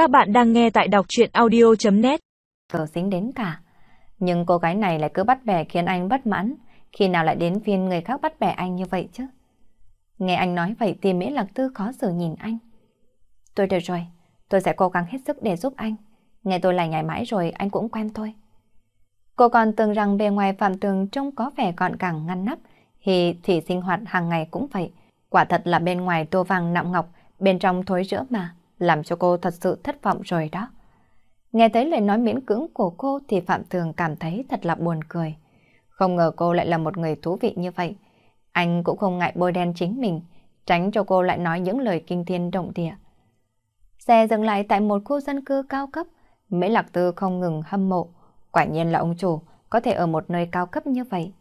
Các bạn đang nghe tại đọc chuyện audio.net Cờ dính đến cả. Nhưng cô gái này lại cứ bắt bẻ khiến anh bất mãn. Khi nào lại đến phiên người khác bắt bẻ anh như vậy chứ? Nghe anh nói vậy thì Mỹ Lạc Tư khó xử nhìn anh. Tôi được rồi, tôi sẽ cố gắng hết sức để giúp anh. Nghe tôi lại nhảy mãi rồi anh cũng quen thôi. Cô còn tưởng rằng bề ngoài Phạm Tường trông có vẻ gọn gàng ngăn nắp, thì thì sinh hoạt hàng ngày cũng vậy. Quả thật là bên ngoài tô vàng nặng ngọc, bên trong thối rữa mà, làm cho cô thật sự thất vọng rồi đó. Nghe thấy lời nói miễn cưỡng của cô thì Phạm thường cảm thấy thật là buồn cười. Không ngờ cô lại là một người thú vị như vậy. Anh cũng không ngại bôi đen chính mình, tránh cho cô lại nói những lời kinh thiên động địa. Xe dừng lại tại một khu dân cư cao cấp, Mỹ Lạc Tư không ngừng hâm mộ. Quả nhiên là ông chủ, có thể ở một nơi cao cấp như vậy.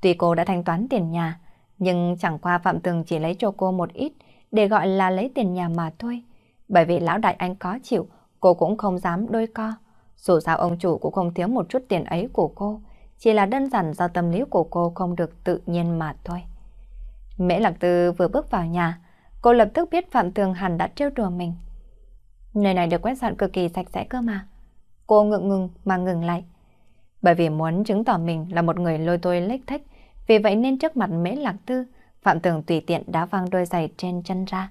Tuy cô đã thanh toán tiền nhà, nhưng chẳng qua Phạm Tường chỉ lấy cho cô một ít để gọi là lấy tiền nhà mà thôi. Bởi vì lão đại anh có chịu, cô cũng không dám đôi co. Dù sao ông chủ cũng không thiếu một chút tiền ấy của cô, chỉ là đơn giản do tâm lý của cô không được tự nhiên mà thôi. Mễ Lạc Tư vừa bước vào nhà, cô lập tức biết Phạm Tường hẳn đã trêu đùa mình. Nơi này được quét dọn cực kỳ sạch sẽ cơ mà. Cô ngượng ngừng mà ngừng lại. Bởi vì muốn chứng tỏ mình là một người lôi tôi lếch thách, vì vậy nên trước mặt Mễ Lạc Tư, Phạm Tường tùy tiện đã văng đôi giày trên chân ra.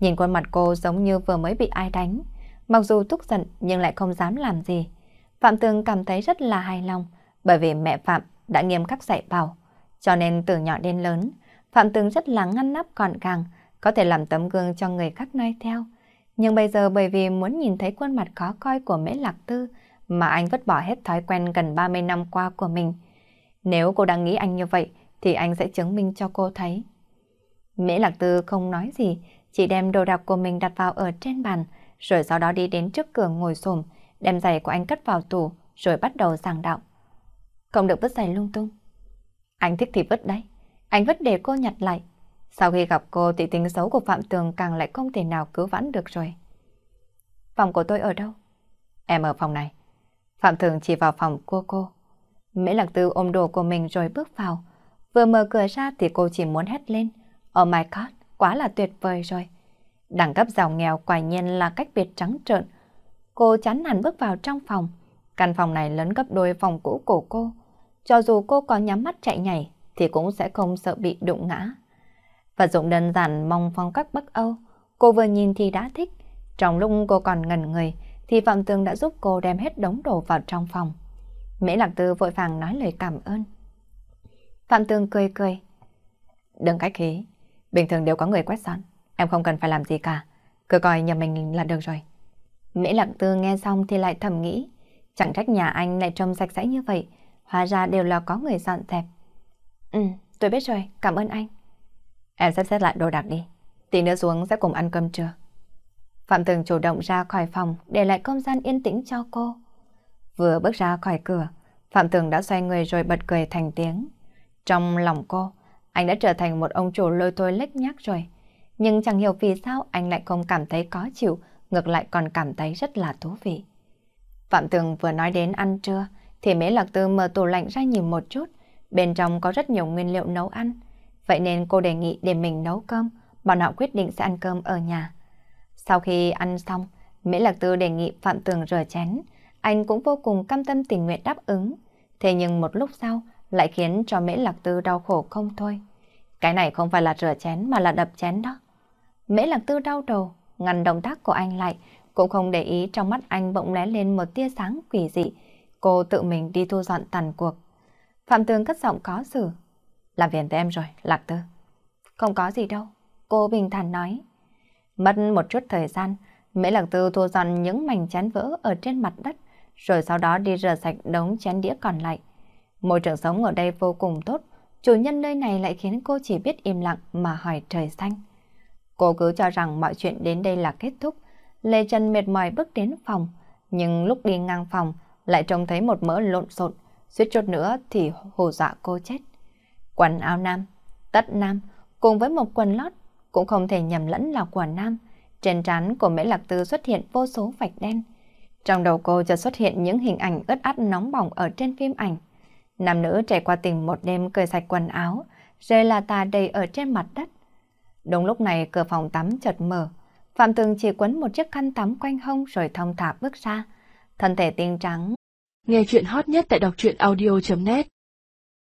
Nhìn khuôn mặt cô giống như vừa mới bị ai đánh, mặc dù tức giận nhưng lại không dám làm gì. Phạm Tường cảm thấy rất là hài lòng, bởi vì mẹ Phạm đã nghiêm khắc dạy bảo. Cho nên từ nhỏ đến lớn, Phạm Tường rất là ngăn nắp gọn gàng, có thể làm tấm gương cho người khác noi theo. Nhưng bây giờ bởi vì muốn nhìn thấy khuôn mặt khó coi của Mễ Lạc Tư mà anh vứt bỏ hết thói quen gần 30 năm qua của mình. Nếu cô đang nghĩ anh như vậy thì anh sẽ chứng minh cho cô thấy. Mễ Lạc Tư không nói gì, chỉ đem đồ đạc của mình đặt vào ở trên bàn, rồi sau đó đi đến trước cửa ngồi xổm, đem giày của anh cất vào tủ, rồi bắt đầu giảng đạo. Không được vứt giày lung tung. Anh thích thì vứt đấy. Anh vứt để cô nhặt lại. Sau khi gặp cô thì tính xấu của Phạm Tường càng lại không thể nào cứu vãn được rồi. Phòng của tôi ở đâu? Em ở phòng này. Phạm Tường chỉ vào phòng của cô. Mễ Lạc Tư ôm đồ của mình rồi bước vào. Vừa mở cửa ra thì cô chỉ muốn hét lên. Oh my god, quá là tuyệt vời rồi. Đẳng cấp giàu nghèo quả nhiên là cách biệt trắng trợn. Cô chán nản bước vào trong phòng. Căn phòng này lớn gấp đôi phòng cũ của cô. Cho dù cô có nhắm mắt chạy nhảy thì cũng sẽ không sợ bị đụng ngã. Và dụng đơn giản mong phong cách Bắc Âu. Cô vừa nhìn thì đã thích. Trong lúc cô còn ngần người thì Phạm Tường đã giúp cô đem hết đống đồ vào trong phòng. Mễ Lạc Tư vội vàng nói lời cảm ơn. Phạm Tường cười cười. Đừng cách khí, bình thường đều có người quét dọn, em không cần phải làm gì cả, cứ coi nhà mình là được rồi. Mễ Lạc Tư nghe xong thì lại thầm nghĩ, chẳng trách nhà anh lại trông sạch sẽ như vậy, hóa ra đều là có người dọn dẹp. Ừ, tôi biết rồi, cảm ơn anh. Em sắp xếp lại đồ đạc đi, tí nữa xuống sẽ cùng ăn cơm trưa. Phạm Tường chủ động ra khỏi phòng để lại không gian yên tĩnh cho cô. Vừa bước ra khỏi cửa, Phạm Tường đã xoay người rồi bật cười thành tiếng. Trong lòng cô, anh đã trở thành một ông chủ lôi thôi lách nhác rồi. Nhưng chẳng hiểu vì sao anh lại không cảm thấy khó chịu, ngược lại còn cảm thấy rất là thú vị. Phạm Tường vừa nói đến ăn trưa, thì Mễ Lạc Tư mở tủ lạnh ra nhìn một chút. Bên trong có rất nhiều nguyên liệu nấu ăn. Vậy nên cô đề nghị để mình nấu cơm, bọn họ quyết định sẽ ăn cơm ở nhà. Sau khi ăn xong, Mễ Lạc Tư đề nghị Phạm Tường rửa chén. Anh cũng vô cùng cam tâm tình nguyện đáp ứng. Thế nhưng một lúc sau lại khiến cho Mễ Lạc Tư đau khổ không thôi. Cái này không phải là rửa chén mà là đập chén đó. Mễ Lạc Tư đau đầu, ngăn động tác của anh lại, cũng không để ý trong mắt anh bỗng lóe lên một tia sáng quỷ dị. Cô tự mình đi thu dọn tàn cuộc. Phạm Tường cất giọng có xử. Làm phiền tới em rồi, Lạc Tư. Không có gì đâu, cô bình thản nói. Mất một chút thời gian, Mễ Lạc Tư thu dọn những mảnh chén vỡ ở trên mặt đất, rồi sau đó đi rửa sạch đống chén đĩa còn lại. Môi trường sống ở đây vô cùng tốt, chủ nhân nơi này lại khiến cô chỉ biết im lặng mà hỏi trời xanh. Cô cứ cho rằng mọi chuyện đến đây là kết thúc. Lê Trần mệt mỏi bước đến phòng, nhưng lúc đi ngang phòng lại trông thấy một mỡ lộn xộn, suýt chút nữa thì hù dọa cô chết. Quần áo nam, tất nam, cùng với một quần lót cũng không thể nhầm lẫn là của nam. Trên trán của Mễ Lạc Tư xuất hiện vô số vạch đen. Trong đầu cô chợ xuất hiện những hình ảnh ướt át nóng bỏng ở trên phim ảnh. Nam nữ trải qua tình một đêm cười sạch quần áo, rơi là tà đầy ở trên mặt đất. Đúng lúc này cửa phòng tắm chợt mở, Phạm Tường chỉ quấn một chiếc khăn tắm quanh hông rồi thông thả bước ra. Thân thể tinh trắng. Nghe chuyện hot nhất tại đọc truyện audio.net